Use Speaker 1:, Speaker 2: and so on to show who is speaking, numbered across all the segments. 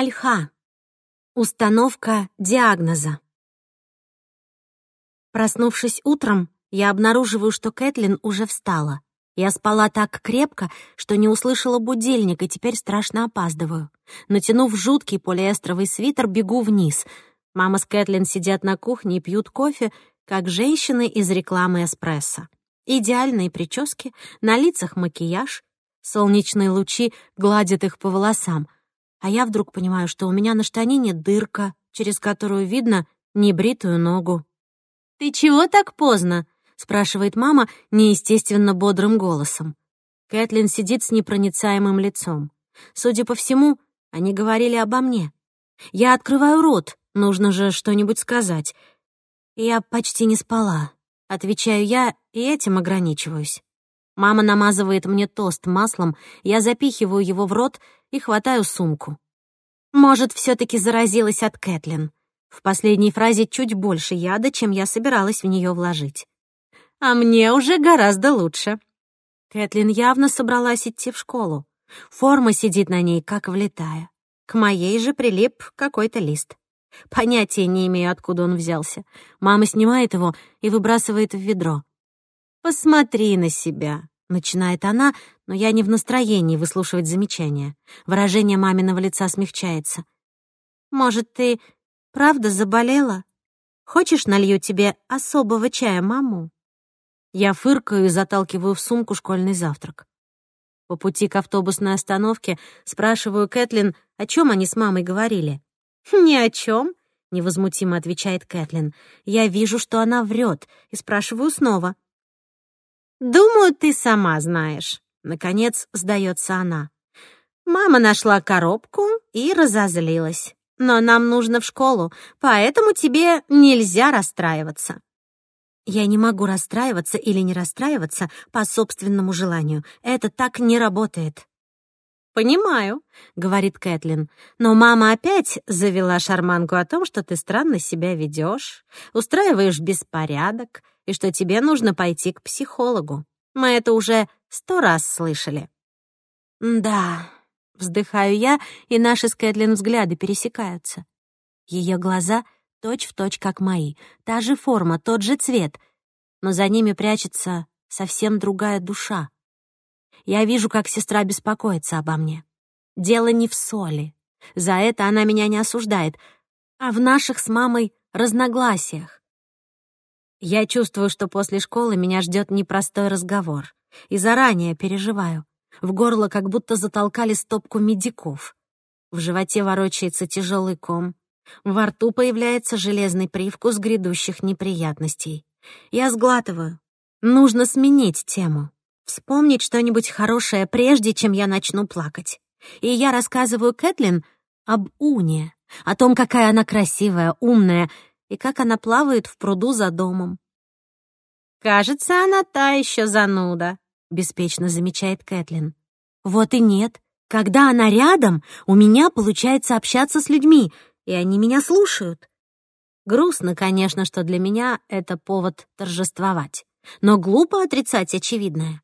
Speaker 1: Альха. Установка диагноза. Проснувшись утром, я обнаруживаю, что Кэтлин уже встала. Я спала так крепко, что не услышала будильник и теперь страшно опаздываю. Натянув жуткий полиэстровый свитер, бегу вниз. Мама с Кэтлин сидят на кухне и пьют кофе, как женщины из рекламы эспрессо. Идеальные прически, на лицах макияж, солнечные лучи гладят их по волосам — а я вдруг понимаю, что у меня на штанине дырка, через которую видно небритую ногу. «Ты чего так поздно?» — спрашивает мама неестественно бодрым голосом. Кэтлин сидит с непроницаемым лицом. Судя по всему, они говорили обо мне. Я открываю рот, нужно же что-нибудь сказать. Я почти не спала. Отвечаю я и этим ограничиваюсь. Мама намазывает мне тост маслом, я запихиваю его в рот и хватаю сумку. Может, все-таки заразилась от Кэтлин. В последней фразе чуть больше яда, чем я собиралась в нее вложить. А мне уже гораздо лучше. Кэтлин явно собралась идти в школу. Форма сидит на ней, как влетая. К моей же прилип какой-то лист. Понятия не имею, откуда он взялся. Мама снимает его и выбрасывает в ведро. «Посмотри на себя», — начинает она, но я не в настроении выслушивать замечания. Выражение маминого лица смягчается. «Может, ты правда заболела? Хочешь, налью тебе особого чая, маму?» Я фыркаю и заталкиваю в сумку школьный завтрак. По пути к автобусной остановке спрашиваю Кэтлин, о чем они с мамой говорили. «Ни о чем», — невозмутимо отвечает Кэтлин. «Я вижу, что она врет, и спрашиваю снова. «Думаю, ты сама знаешь», — наконец сдается она. Мама нашла коробку и разозлилась. «Но нам нужно в школу, поэтому тебе нельзя расстраиваться». Я не могу расстраиваться или не расстраиваться по собственному желанию. Это так не работает. «Понимаю», — говорит Кэтлин. «Но мама опять завела шарманку о том, что ты странно себя ведешь, устраиваешь беспорядок и что тебе нужно пойти к психологу. Мы это уже сто раз слышали». «Да», — вздыхаю я, и наши с Кэтлин взгляды пересекаются. Ее глаза точь-в-точь точь как мои, та же форма, тот же цвет, но за ними прячется совсем другая душа. Я вижу, как сестра беспокоится обо мне. Дело не в соли. За это она меня не осуждает, а в наших с мамой разногласиях. Я чувствую, что после школы меня ждет непростой разговор. И заранее переживаю. В горло как будто затолкали стопку медиков. В животе ворочается тяжелый ком. Во рту появляется железный привкус грядущих неприятностей. Я сглатываю. Нужно сменить тему. Вспомнить что-нибудь хорошее, прежде чем я начну плакать. И я рассказываю Кэтлин об Уне, о том, какая она красивая, умная, и как она плавает в пруду за домом. «Кажется, она та еще зануда», — беспечно замечает Кэтлин. «Вот и нет. Когда она рядом, у меня получается общаться с людьми, и они меня слушают. Грустно, конечно, что для меня это повод торжествовать, но глупо отрицать очевидное.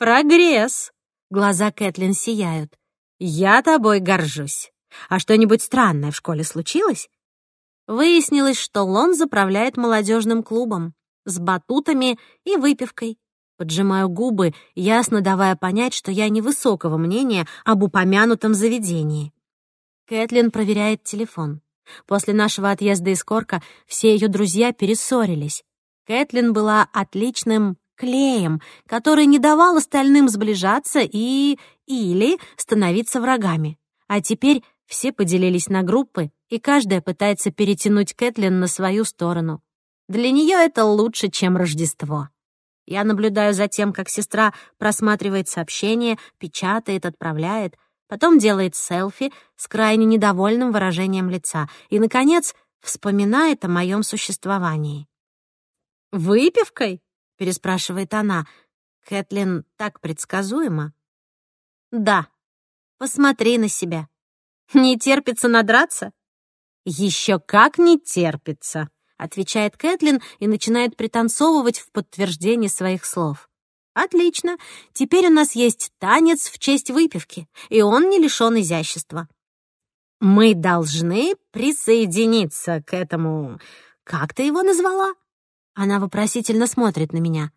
Speaker 1: Прогресс!» Глаза Кэтлин сияют. «Я тобой горжусь. А что-нибудь странное в школе случилось?» Выяснилось, что Лон заправляет молодежным клубом с батутами и выпивкой. Поджимаю губы, ясно давая понять, что я невысокого мнения об упомянутом заведении. Кэтлин проверяет телефон. После нашего отъезда из Корка все ее друзья перессорились. Кэтлин была отличным клеем, который не давал остальным сближаться и... или становиться врагами. А теперь все поделились на группы, и каждая пытается перетянуть Кэтлин на свою сторону. Для нее это лучше, чем Рождество. Я наблюдаю за тем, как сестра просматривает сообщения, печатает, отправляет, потом делает селфи с крайне недовольным выражением лица и, наконец, вспоминает о моем существовании. «Выпивкой?» переспрашивает она. Кэтлин так предсказуема. Да. Посмотри на себя. Не терпится надраться? Еще как не терпится, отвечает Кэтлин и начинает пританцовывать в подтверждение своих слов. Отлично. Теперь у нас есть танец в честь выпивки, и он не лишен изящества. Мы должны присоединиться к этому... Как ты его назвала? Она вопросительно смотрит на меня.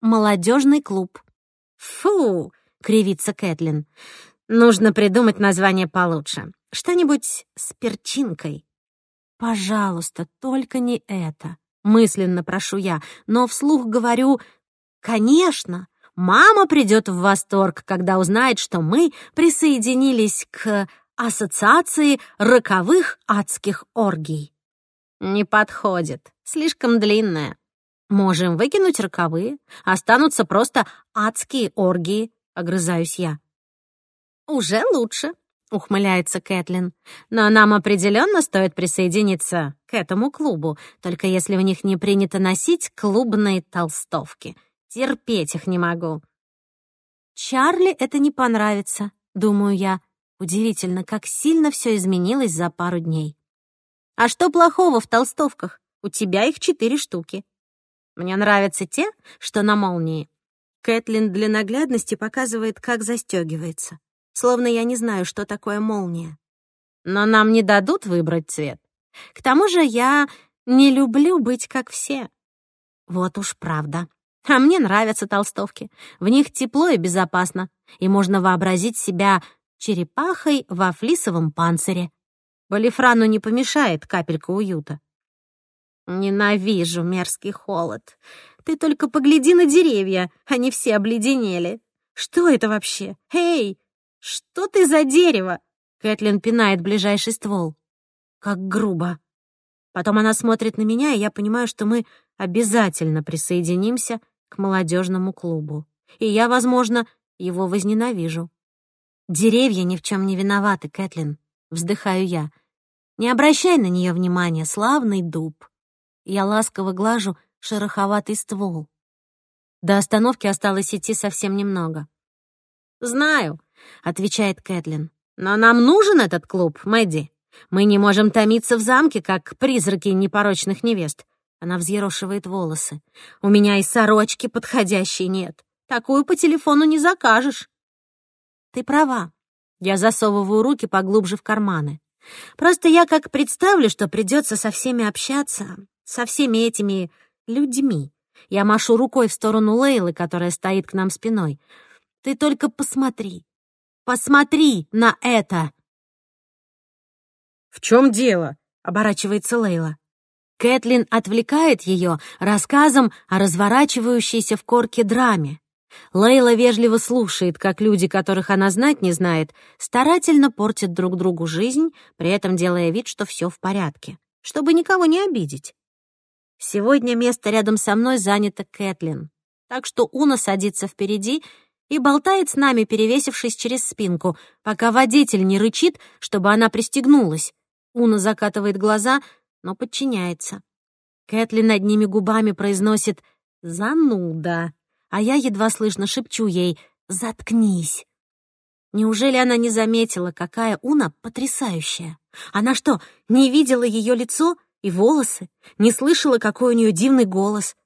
Speaker 1: «Молодежный клуб». «Фу!» — кривится Кэтлин. «Нужно придумать название получше. Что-нибудь с перчинкой». «Пожалуйста, только не это», — мысленно прошу я, но вслух говорю «Конечно, мама придет в восторг, когда узнает, что мы присоединились к ассоциации роковых адских оргий». «Не подходит. Слишком длинная. Можем выкинуть рукавы. Останутся просто адские оргии», — огрызаюсь я. «Уже лучше», — ухмыляется Кэтлин. «Но нам определенно стоит присоединиться к этому клубу, только если у них не принято носить клубные толстовки. Терпеть их не могу». «Чарли это не понравится», — думаю я. Удивительно, как сильно все изменилось за пару дней. А что плохого в толстовках? У тебя их четыре штуки. Мне нравятся те, что на молнии. Кэтлин для наглядности показывает, как застёгивается. Словно я не знаю, что такое молния. Но нам не дадут выбрать цвет. К тому же я не люблю быть как все. Вот уж правда. А мне нравятся толстовки. В них тепло и безопасно. И можно вообразить себя черепахой во флисовом панцире. Валифрану не помешает капелька уюта. Ненавижу мерзкий холод. Ты только погляди на деревья, они все обледенели. Что это вообще? Эй, что ты за дерево? Кэтлин пинает ближайший ствол. Как грубо. Потом она смотрит на меня, и я понимаю, что мы обязательно присоединимся к молодежному клубу. И я, возможно, его возненавижу. Деревья ни в чем не виноваты, Кэтлин. Вздыхаю я. Не обращай на нее внимания, славный дуб. Я ласково глажу шероховатый ствол. До остановки осталось идти совсем немного. «Знаю», — отвечает Кэтлин. «Но нам нужен этот клуб, Мэдди. Мы не можем томиться в замке, как призраки непорочных невест». Она взъерошивает волосы. «У меня и сорочки подходящей нет. Такую по телефону не закажешь». «Ты права». Я засовываю руки поглубже в карманы. Просто я как представлю, что придется со всеми общаться, со всеми этими людьми. Я машу рукой в сторону Лейлы, которая стоит к нам спиной. Ты только посмотри. Посмотри на это!»
Speaker 2: «В чем дело?»
Speaker 1: — оборачивается Лейла. Кэтлин отвлекает ее рассказом о разворачивающейся в корке драме. Лейла вежливо слушает, как люди, которых она знать не знает, старательно портят друг другу жизнь, при этом делая вид, что все в порядке, чтобы никого не обидеть. Сегодня место рядом со мной занято Кэтлин, так что Уна садится впереди и болтает с нами, перевесившись через спинку, пока водитель не рычит, чтобы она пристегнулась. Уна закатывает глаза, но подчиняется. Кэтлин одними губами произносит «зануда» а я едва слышно шепчу ей «Заткнись!». Неужели она не заметила, какая Уна потрясающая? Она что, не видела ее лицо и волосы? Не слышала, какой у нее дивный голос?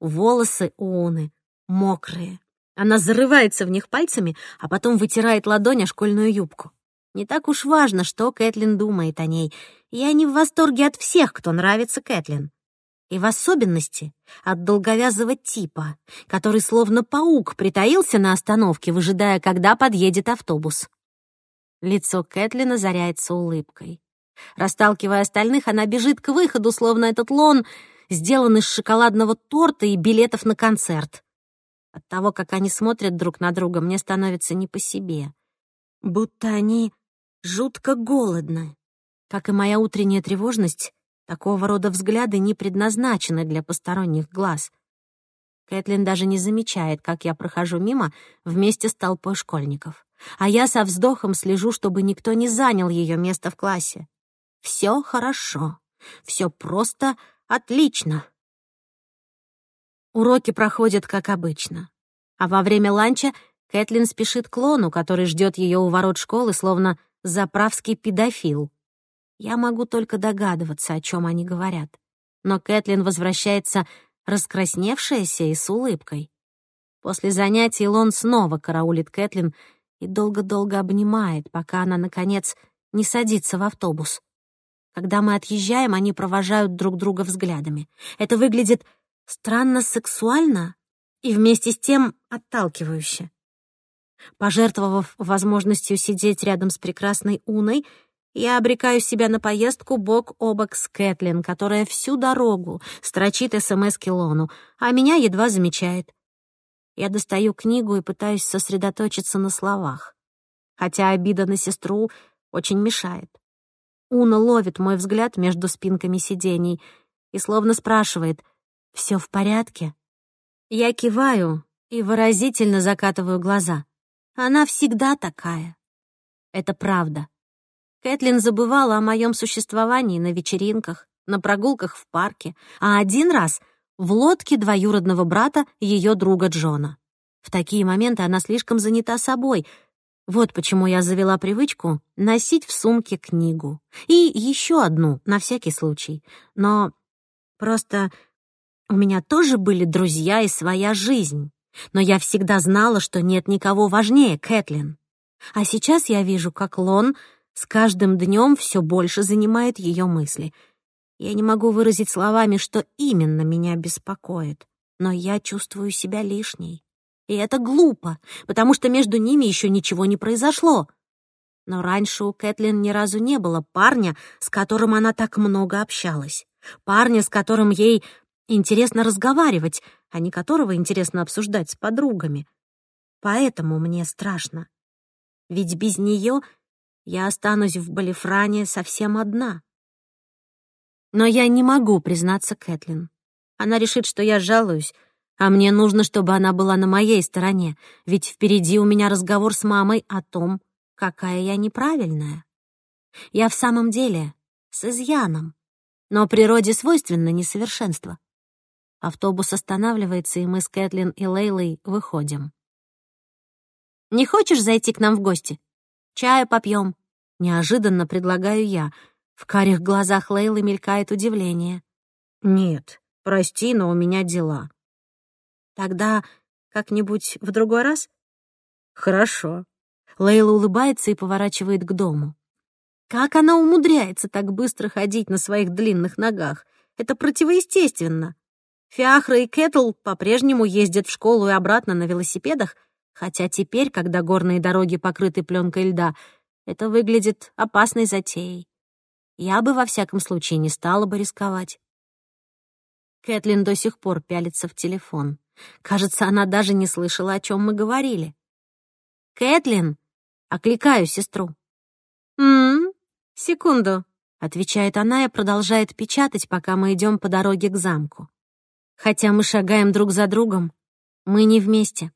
Speaker 1: Волосы у Уны мокрые. Она зарывается в них пальцами, а потом вытирает ладонь о школьную юбку. Не так уж важно, что Кэтлин думает о ней. Я не в восторге от всех, кто нравится Кэтлин и в особенности от долговязого типа, который словно паук притаился на остановке, выжидая, когда подъедет автобус. Лицо Кэтлин озаряется улыбкой. Расталкивая остальных, она бежит к выходу, словно этот лон сделан из шоколадного торта и билетов на концерт. От того, как они смотрят друг на друга, мне становится не по себе. Будто они жутко голодны. Как и моя утренняя тревожность, Такого рода взгляды не предназначены для посторонних глаз. Кэтлин даже не замечает, как я прохожу мимо вместе с толпой школьников. А я со вздохом слежу, чтобы никто не занял ее место в классе. Все хорошо. Все просто отлично. Уроки проходят как обычно. А во время ланча Кэтлин спешит к Лону, который ждет ее у ворот школы, словно заправский педофил. Я могу только догадываться, о чем они говорят. Но Кэтлин возвращается раскрасневшаяся и с улыбкой. После занятий Лон снова караулит Кэтлин и долго-долго обнимает, пока она, наконец, не садится в автобус. Когда мы отъезжаем, они провожают друг друга взглядами. Это выглядит странно сексуально и вместе с тем отталкивающе. Пожертвовав возможностью сидеть рядом с прекрасной Уной, я обрекаю себя на поездку бок о бок с Кэтлин, которая всю дорогу строчит СМС Килону, а меня едва замечает. Я достаю книгу и пытаюсь сосредоточиться на словах, хотя обида на сестру очень мешает. Уна ловит мой взгляд между спинками сидений и словно спрашивает «Всё в порядке?». Я киваю и выразительно закатываю глаза. Она всегда такая. Это правда. Кэтлин забывала о моем существовании на вечеринках, на прогулках в парке, а один раз в лодке двоюродного брата ее друга Джона. В такие моменты она слишком занята собой. Вот почему я завела привычку носить в сумке книгу. И еще одну, на всякий случай. Но просто у меня тоже были друзья и своя жизнь. Но я всегда знала, что нет никого важнее Кэтлин. А сейчас я вижу, как Лон — с каждым днем все больше занимает ее мысли. Я не могу выразить словами, что именно меня беспокоит, но я чувствую себя лишней. И это глупо, потому что между ними еще ничего не произошло. Но раньше у Кэтлин ни разу не было парня, с которым она так много общалась. Парня, с которым ей интересно разговаривать, а не которого интересно обсуждать с подругами. Поэтому мне страшно. Ведь без нее я останусь в Балифране совсем одна. Но я не могу признаться Кэтлин. Она решит, что я жалуюсь, а мне нужно, чтобы она была на моей стороне, ведь впереди у меня разговор с мамой о том, какая я неправильная. Я в самом деле с изъяном, но природе свойственно несовершенство. Автобус останавливается, и мы с Кэтлин и Лейлой выходим. «Не хочешь зайти к нам в гости?» Чая попьем!» — неожиданно предлагаю я. В карих глазах Лейлы мелькает удивление. «Нет, прости, но у меня дела». «Тогда как-нибудь в другой раз?» «Хорошо». Лейла улыбается и поворачивает к дому. «Как она умудряется так быстро ходить на своих длинных ногах? Это противоестественно. Фиахра и Кэтл по-прежнему ездят в школу и обратно на велосипедах, Хотя теперь, когда горные дороги покрыты пленкой льда, это выглядит опасной затеей. Я бы во всяком случае не стала бы рисковать. Кэтлин до сих пор пялится в телефон. Кажется, она даже не слышала, о чем мы говорили. «Кэтлин!» — окликаю сестру. «М-м, секунду», — отвечает она и продолжает печатать, пока мы идем по дороге к замку. Хотя мы шагаем друг за другом, мы не вместе.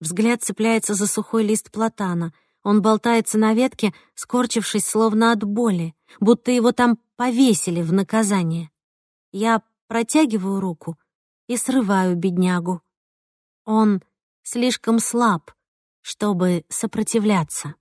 Speaker 1: Взгляд цепляется за сухой лист платана. Он болтается на ветке, скорчившись словно от боли, будто его там повесили в наказание. Я протягиваю руку и срываю беднягу. Он слишком слаб, чтобы сопротивляться.